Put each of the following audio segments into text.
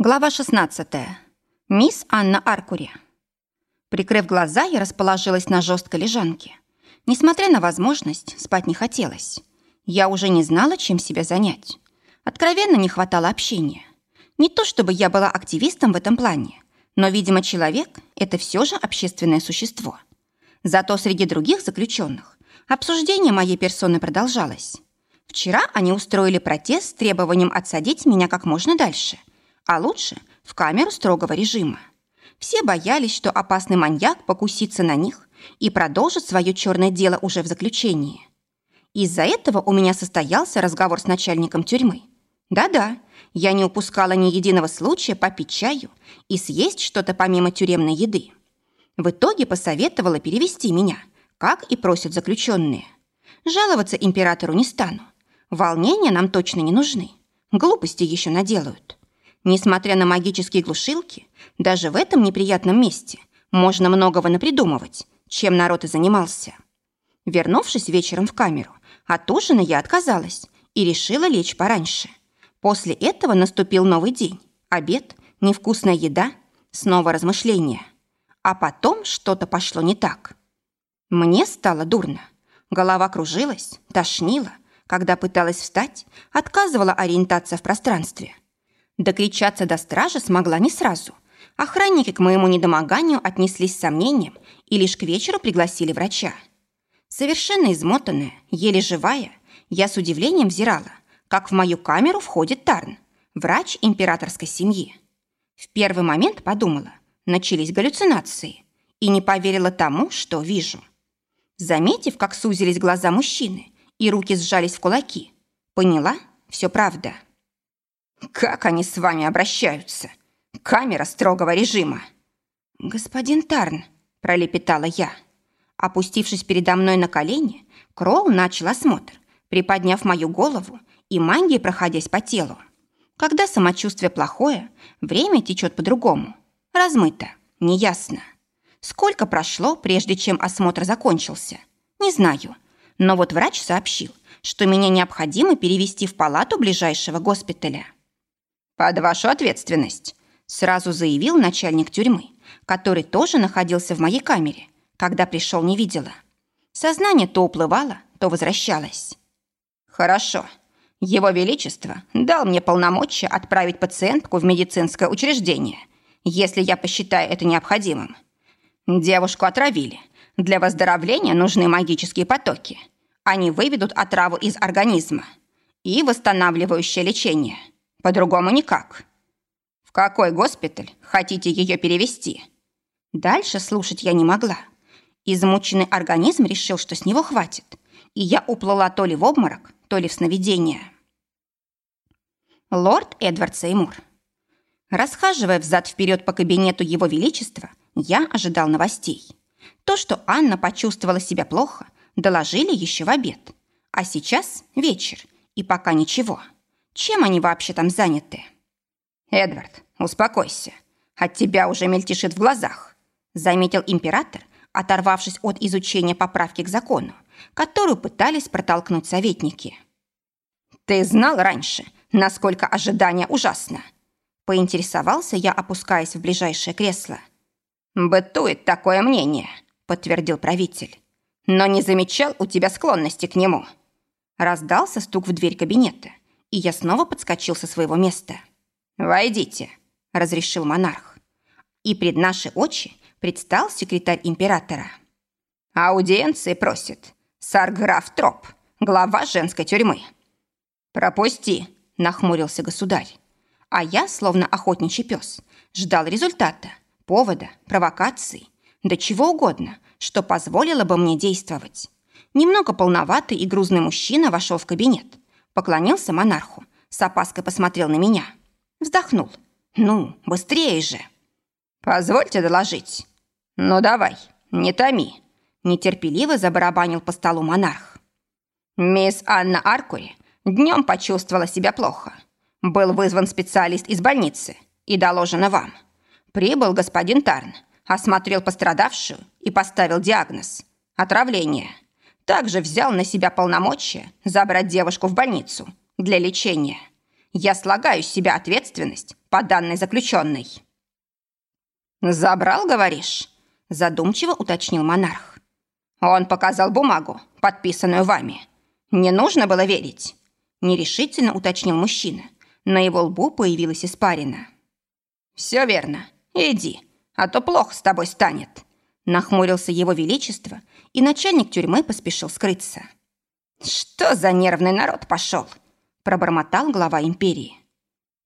Глава 16. Мисс Анна Аркури. Прикрыв глаза, я расположилась на жесткой лежанке. Несмотря на возможность, спать не хотелось. Я уже не знала, чем себя занять. Откровенно не хватало общения. Не то чтобы я была активистом в этом плане, но, видимо, человек – это все же общественное существо. Зато среди других заключенных обсуждение моей персоны продолжалось. Вчера они устроили протест с требованием отсадить меня как можно дальше – а лучше в камеру строгого режима. Все боялись, что опасный маньяк покусится на них и продолжит свое черное дело уже в заключении. Из-за этого у меня состоялся разговор с начальником тюрьмы. Да-да, я не упускала ни единого случая попить чаю и съесть что-то помимо тюремной еды. В итоге посоветовала перевести меня, как и просят заключенные. Жаловаться императору не стану. Волнения нам точно не нужны. Глупости еще наделают. Несмотря на магические глушилки, даже в этом неприятном месте можно многого напридумывать, чем народ и занимался. Вернувшись вечером в камеру, от ужина я отказалась и решила лечь пораньше. После этого наступил новый день. Обед, невкусная еда, снова размышления. А потом что-то пошло не так. Мне стало дурно. Голова кружилась, тошнила. Когда пыталась встать, отказывала ориентация в пространстве – Докричаться до стражи смогла не сразу. Охранники к моему недомоганию отнеслись с сомнением и лишь к вечеру пригласили врача. Совершенно измотанная, еле живая, я с удивлением взирала, как в мою камеру входит Тарн, врач императорской семьи. В первый момент подумала, начались галлюцинации, и не поверила тому, что вижу. Заметив, как сузились глаза мужчины и руки сжались в кулаки, поняла, все правда. Как они с вами обращаются? Камера строгого режима. Господин Тарн, пролепетала я. Опустившись передо мной на колени, Кроу начал осмотр, приподняв мою голову и магией проходясь по телу. Когда самочувствие плохое, время течет по-другому. Размыто, неясно. Сколько прошло, прежде чем осмотр закончился? Не знаю. Но вот врач сообщил, что меня необходимо перевести в палату ближайшего госпиталя. «Под вашу ответственность», – сразу заявил начальник тюрьмы, который тоже находился в моей камере, когда пришел не видела. Сознание то уплывало, то возвращалось. «Хорошо. Его Величество дал мне полномочия отправить пациентку в медицинское учреждение, если я посчитаю это необходимым. Девушку отравили. Для выздоровления нужны магические потоки. Они выведут отраву из организма. И восстанавливающее лечение – по-другому никак. В какой госпиталь хотите ее перевести? Дальше слушать я не могла. Измученный организм решил, что с него хватит, и я уплыла то ли в обморок, то ли в сновидение. Лорд Эдвард Сеймур. Расхаживая взад-вперед по кабинету Его Величества, я ожидал новостей. То, что Анна почувствовала себя плохо, доложили еще в обед. А сейчас вечер, и пока ничего. Чем они вообще там заняты? Эдвард, успокойся. От тебя уже мельтешит в глазах, заметил император, оторвавшись от изучения поправки к закону, которую пытались протолкнуть советники. Ты знал раньше, насколько ожидание ужасно? Поинтересовался я, опускаясь в ближайшее кресло. «Бытует такое мнение», — подтвердил правитель. «Но не замечал у тебя склонности к нему». Раздался стук в дверь кабинета, и я снова подскочил со своего места. «Войдите», — разрешил монарх. И пред наши очи предстал секретарь императора. «Аудиенции просит. Сарграф Троп, глава женской тюрьмы». «Пропусти», — нахмурился государь. А я, словно охотничий пес, ждал результата, повода, провокации, да чего угодно, что позволило бы мне действовать. Немного полноватый и грузный мужчина вошел в кабинет, Поклонился монарху, с опаской посмотрел на меня. Вздохнул. «Ну, быстрее же!» «Позвольте доложить». «Ну давай, не томи», – нетерпеливо забарабанил по столу монарх. «Мисс Анна Аркури днем почувствовала себя плохо. Был вызван специалист из больницы и доложено вам. Прибыл господин Тарн, осмотрел пострадавшую и поставил диагноз – отравление – также взял на себя полномочия забрать девушку в больницу для лечения. Я слагаю с себя ответственность по данной заключенной». «Забрал, говоришь?» – задумчиво уточнил монарх. «Он показал бумагу, подписанную вами. Не нужно было верить?» – нерешительно уточнил мужчина. На его лбу появилась испарина. «Все верно. Иди, а то плохо с тобой станет», – нахмурился его величество, и начальник тюрьмы поспешил скрыться. «Что за нервный народ пошел?» – пробормотал глава империи.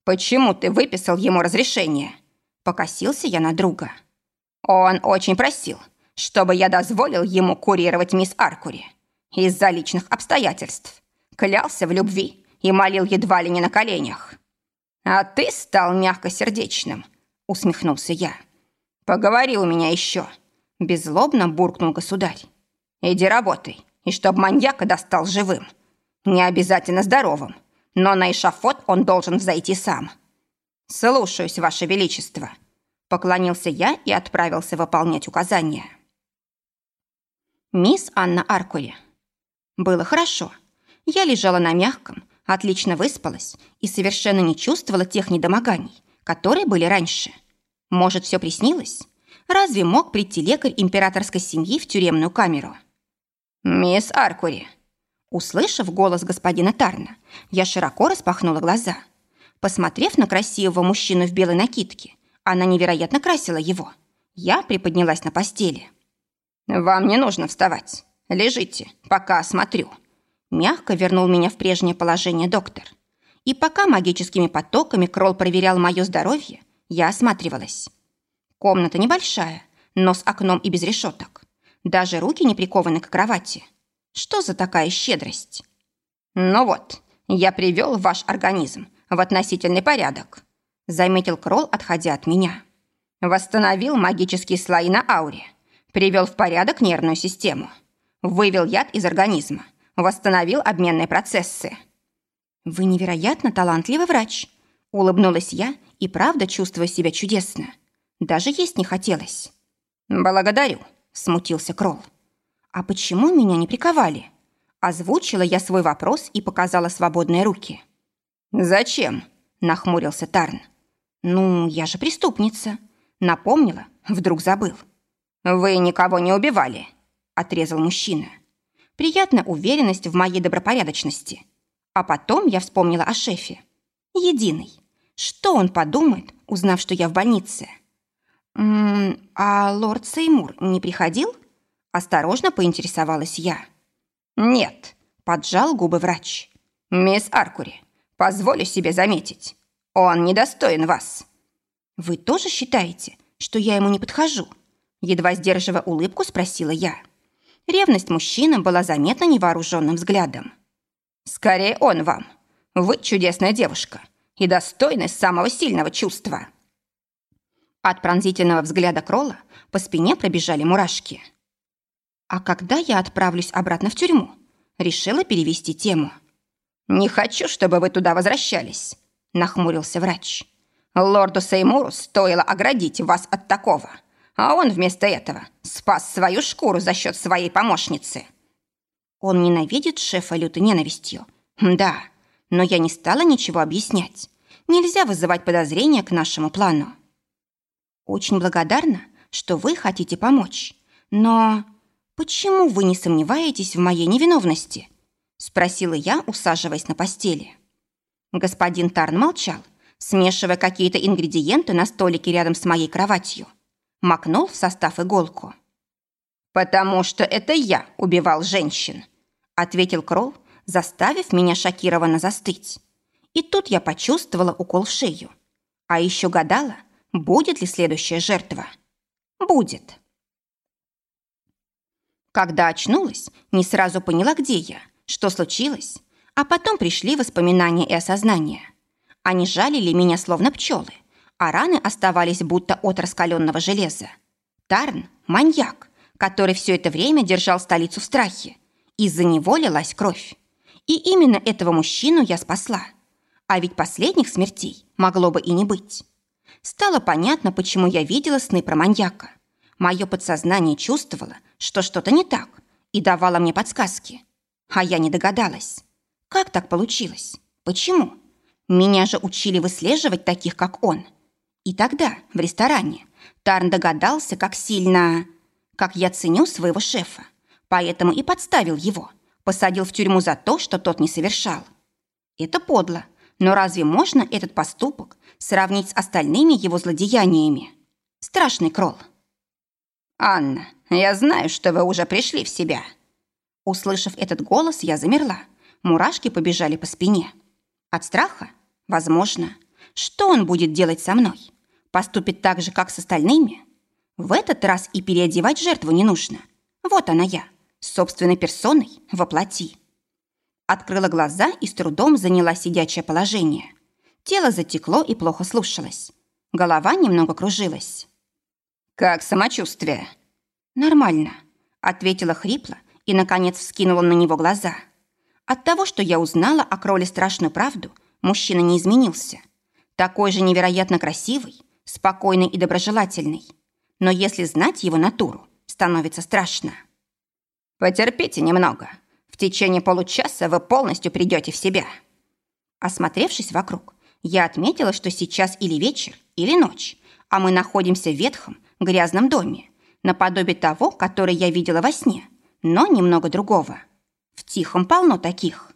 «Почему ты выписал ему разрешение?» Покосился я на друга. Он очень просил, чтобы я дозволил ему курировать мисс Аркури. Из-за личных обстоятельств. Клялся в любви и молил едва ли не на коленях. «А ты стал мягкосердечным», — усмехнулся я. «Поговори у меня еще», — беззлобно буркнул государь. «Иди работай, и чтоб маньяка достал живым. Не обязательно здоровым, но на эшафот он должен взойти сам». «Слушаюсь, Ваше Величество», — поклонился я и отправился выполнять указания. Мисс Анна Аркури. Было хорошо. Я лежала на мягком, отлично выспалась и совершенно не чувствовала тех недомоганий, которые были раньше. Может, все приснилось? Разве мог прийти лекарь императорской семьи в тюремную камеру? «Мисс Аркури!» Услышав голос господина Тарна, я широко распахнула глаза — Посмотрев на красивого мужчину в белой накидке, она невероятно красила его. Я приподнялась на постели. «Вам не нужно вставать. Лежите, пока осмотрю». Мягко вернул меня в прежнее положение доктор. И пока магическими потоками Кролл проверял мое здоровье, я осматривалась. Комната небольшая, но с окном и без решеток. Даже руки не прикованы к кровати. Что за такая щедрость? Ну вот, я привел ваш организм в относительный порядок», — заметил Кролл, отходя от меня. «Восстановил магические слои на ауре, привел в порядок нервную систему, вывел яд из организма, восстановил обменные процессы». «Вы невероятно талантливый врач», — улыбнулась я и правда чувствуя себя чудесно. Даже есть не хотелось. «Благодарю», — смутился Кролл. «А почему меня не приковали?» Озвучила я свой вопрос и показала свободные руки. «Зачем?» – нахмурился Тарн. «Ну, я же преступница». Напомнила, вдруг забыл. «Вы никого не убивали», – отрезал мужчина. Приятная уверенность в моей добропорядочности. А потом я вспомнила о шефе. Единый. Что он подумает, узнав, что я в больнице? «М -м, «А лорд Сеймур не приходил?» Осторожно поинтересовалась я. «Нет», – поджал губы врач. «Мисс Аркури, Позволю себе заметить, он недостоин вас». «Вы тоже считаете, что я ему не подхожу?» Едва сдерживая улыбку, спросила я. Ревность мужчины была заметна невооруженным взглядом. «Скорее он вам. Вы чудесная девушка и достойны самого сильного чувства». От пронзительного взгляда Кролла по спине пробежали мурашки. «А когда я отправлюсь обратно в тюрьму?» Решила перевести тему. «Не хочу, чтобы вы туда возвращались», — нахмурился врач. «Лорду Сеймуру стоило оградить вас от такого, а он вместо этого спас свою шкуру за счет своей помощницы». Он ненавидит шефа лютой ненавистью. Да, но я не стала ничего объяснять. Нельзя вызывать подозрения к нашему плану. Очень благодарна, что вы хотите помочь. Но почему вы не сомневаетесь в моей невиновности? Спросила я, усаживаясь на постели. Господин Тарн молчал, смешивая какие-то ингредиенты на столике рядом с моей кроватью. Макнул в состав иголку. «Потому что это я убивал женщин», ответил Кролл, заставив меня шокированно застыть. И тут я почувствовала укол в шею. А еще гадала, будет ли следующая жертва. Будет. Когда очнулась, не сразу поняла, где я что случилось, а потом пришли воспоминания и осознание. Они жалили меня словно пчелы, а раны оставались будто от раскаленного железа. Тарн – маньяк, который все это время держал столицу в страхе. Из-за него лилась кровь. И именно этого мужчину я спасла. А ведь последних смертей могло бы и не быть. Стало понятно, почему я видела сны про маньяка. Мое подсознание чувствовало, что что-то не так, и давало мне подсказки – а я не догадалась. Как так получилось? Почему? Меня же учили выслеживать таких, как он. И тогда, в ресторане, Тарн догадался, как сильно... Как я ценю своего шефа. Поэтому и подставил его. Посадил в тюрьму за то, что тот не совершал. Это подло. Но разве можно этот поступок сравнить с остальными его злодеяниями? Страшный кролл. «Анна, я знаю, что вы уже пришли в себя». Услышав этот голос, я замерла. Мурашки побежали по спине. От страха? Возможно. Что он будет делать со мной? Поступит так же, как с остальными? В этот раз и переодевать жертву не нужно. Вот она я, собственной персоной, воплоти. Открыла глаза и с трудом заняла сидячее положение. Тело затекло и плохо слушалось. Голова немного кружилась. «Как самочувствие?» «Нормально», — ответила хрипло и, наконец, вскинула на него глаза. От того, что я узнала о кроле страшную правду, мужчина не изменился. Такой же невероятно красивый, спокойный и доброжелательный. Но если знать его натуру, становится страшно. «Потерпите немного. Течение получаса вы полностью придете в себя». Осмотревшись вокруг, я отметила, что сейчас или вечер, или ночь, а мы находимся в ветхом, грязном доме, наподобие того, который я видела во сне, но немного другого. В Тихом полно таких.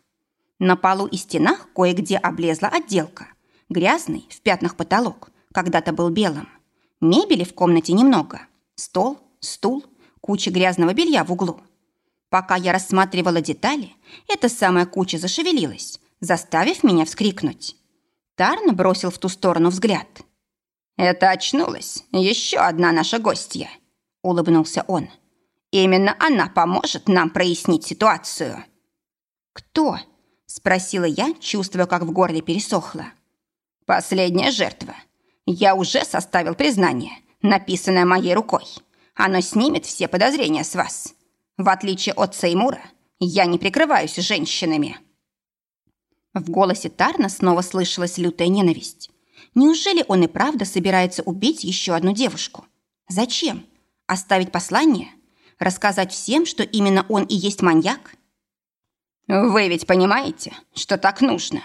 На полу и стенах кое-где облезла отделка. Грязный, в пятнах потолок, когда-то был белым. Мебели в комнате немного. Стол, стул, куча грязного белья в углу. Пока я рассматривала детали, эта самая куча зашевелилась, заставив меня вскрикнуть. Тарн бросил в ту сторону взгляд. «Это очнулась еще одна наша гостья», — улыбнулся он. «Именно она поможет нам прояснить ситуацию». «Кто?» — спросила я, чувствуя, как в горле пересохло. «Последняя жертва. Я уже составил признание, написанное моей рукой. Оно снимет все подозрения с вас. В отличие от Сеймура, я не прикрываюсь женщинами». В голосе Тарна снова слышалась лютая ненависть. Неужели он и правда собирается убить еще одну девушку? Зачем? Оставить послание? Рассказать всем, что именно он и есть маньяк? Вы ведь понимаете, что так нужно.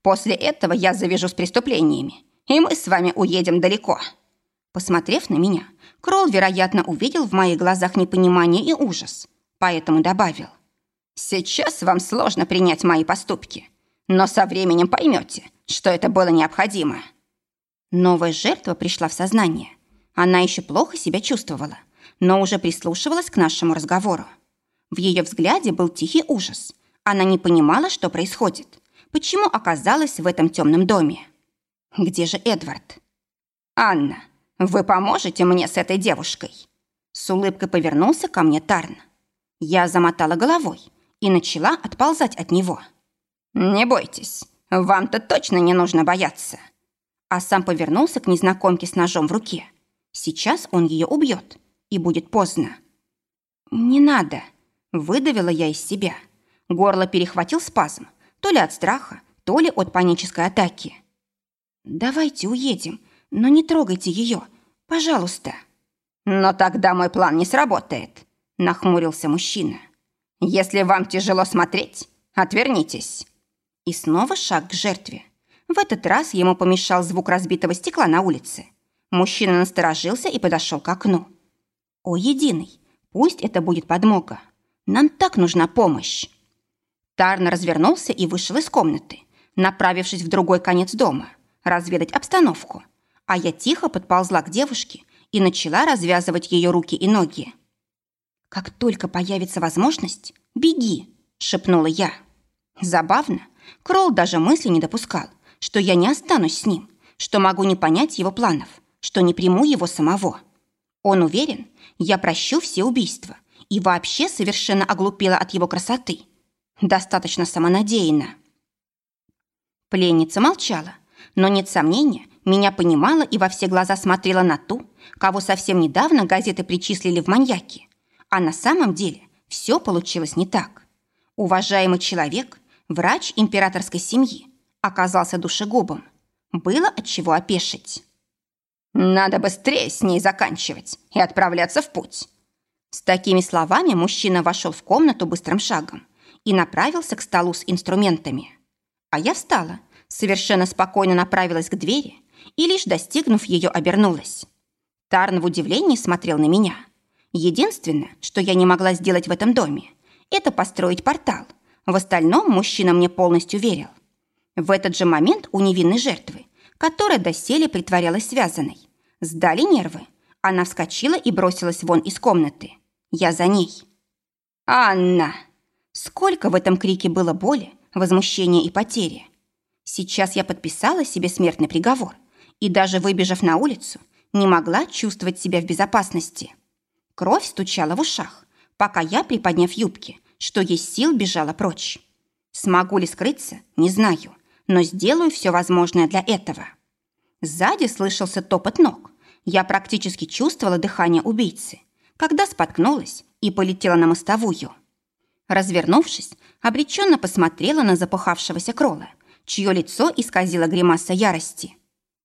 После этого я завяжу с преступлениями, и мы с вами уедем далеко. Посмотрев на меня, Кролл, вероятно, увидел в моих глазах непонимание и ужас, поэтому добавил. «Сейчас вам сложно принять мои поступки, но со временем поймете, что это было необходимо». Новая жертва пришла в сознание. Она еще плохо себя чувствовала, но уже прислушивалась к нашему разговору. В ее взгляде был тихий ужас. Она не понимала, что происходит, почему оказалась в этом темном доме. Где же Эдвард? «Анна, вы поможете мне с этой девушкой?» С улыбкой повернулся ко мне Тарн. Я замотала головой и начала отползать от него. «Не бойтесь, вам-то точно не нужно бояться а сам повернулся к незнакомке с ножом в руке. Сейчас он ее убьет, и будет поздно. «Не надо», — выдавила я из себя. Горло перехватил спазм, то ли от страха, то ли от панической атаки. «Давайте уедем, но не трогайте ее, пожалуйста». «Но тогда мой план не сработает», — нахмурился мужчина. «Если вам тяжело смотреть, отвернитесь». И снова шаг к жертве. В этот раз ему помешал звук разбитого стекла на улице. Мужчина насторожился и подошел к окну. «О, единый, пусть это будет подмога. Нам так нужна помощь». Тарн развернулся и вышел из комнаты, направившись в другой конец дома, разведать обстановку. А я тихо подползла к девушке и начала развязывать ее руки и ноги. «Как только появится возможность, беги!» – шепнула я. Забавно, Кролл даже мысли не допускал, что я не останусь с ним, что могу не понять его планов, что не приму его самого. Он уверен, я прощу все убийства и вообще совершенно оглупела от его красоты. Достаточно самонадеянно. Пленница молчала, но нет сомнения, меня понимала и во все глаза смотрела на ту, кого совсем недавно газеты причислили в маньяки. А на самом деле все получилось не так. Уважаемый человек, врач императорской семьи, оказался душегубом. Было от чего опешить. «Надо быстрее с ней заканчивать и отправляться в путь». С такими словами мужчина вошел в комнату быстрым шагом и направился к столу с инструментами. А я встала, Совершенно спокойно направилась к двери и, лишь достигнув ее, обернулась. Тарн в удивлении смотрел на меня. Единственное, что я не могла сделать в этом доме, это построить портал. В остальном мужчина мне полностью верил. В этот же момент у невинной жертвы, которая доселе притворялась связанной, сдали нервы. Она вскочила и бросилась вон из комнаты. Я за ней. «Анна!» Сколько в этом крике было боли, возмущения и потери. Сейчас я подписала себе смертный приговор и даже выбежав на улицу, не могла чувствовать себя в безопасности. Кровь стучала в ушах, пока я, приподняв юбки, что есть сил, бежала прочь. Смогу ли скрыться, не знаю, но сделаю все возможное для этого. Сзади слышался топот ног. Я практически чувствовала дыхание убийцы, когда споткнулась и полетела на мостовую. Развернувшись, обреченно посмотрела на запыхавшегося крола, чье лицо исказило гримаса ярости.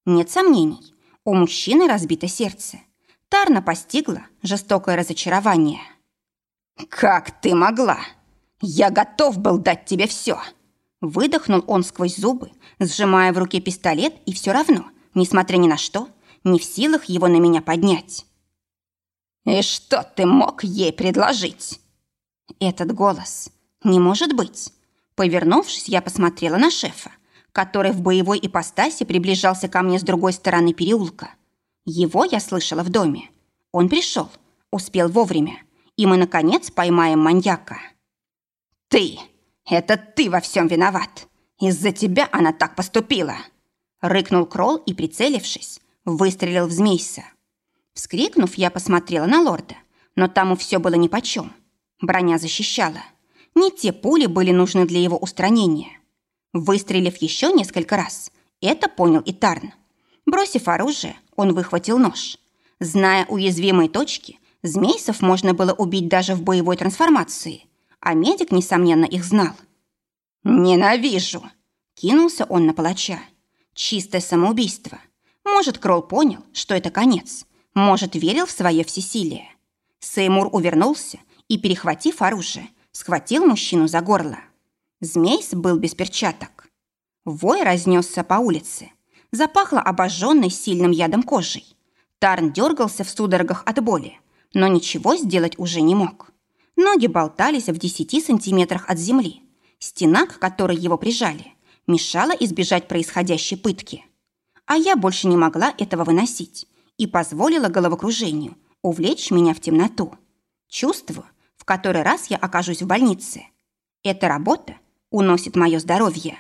Нет сомнений, у мужчины разбито сердце. Тарна постигла жестокое разочарование. «Как ты могла? Я готов был дать тебе все!» Выдохнул он сквозь зубы, сжимая в руке пистолет, и все равно, несмотря ни на что, не в силах его на меня поднять. «И что ты мог ей предложить?» Этот голос. Не может быть. Повернувшись, я посмотрела на шефа, который в боевой ипостаси приближался ко мне с другой стороны переулка. Его я слышала в доме. Он пришел, успел вовремя, и мы, наконец, поймаем маньяка. «Ты! Это ты во всем виноват! Из-за тебя она так поступила!» Рыкнул Кролл и, прицелившись, выстрелил в змейса. Вскрикнув, я посмотрела на лорда, но тому все было нипочем. Броня защищала. Не те пули были нужны для его устранения. Выстрелив еще несколько раз, это понял и Тарн. Бросив оружие, он выхватил нож. Зная уязвимые точки, змейсов можно было убить даже в боевой трансформации, а медик, несомненно, их знал. «Ненавижу!» – кинулся он на палача. Чистое самоубийство. Может, Кролл понял, что это конец. Может, верил в свое всесилие. Сеймур увернулся и, перехватив оружие, схватил мужчину за горло. Змейс был без перчаток. Вой разнесся по улице. Запахло обожженной сильным ядом кожей. Тарн дергался в судорогах от боли, но ничего сделать уже не мог. Ноги болтались в десяти сантиметрах от земли. Стена, к которой его прижали, мешала избежать происходящей пытки. А я больше не могла этого выносить и позволила головокружению увлечь меня в темноту. Чувствую, в который раз я окажусь в больнице. Эта работа уносит мое здоровье.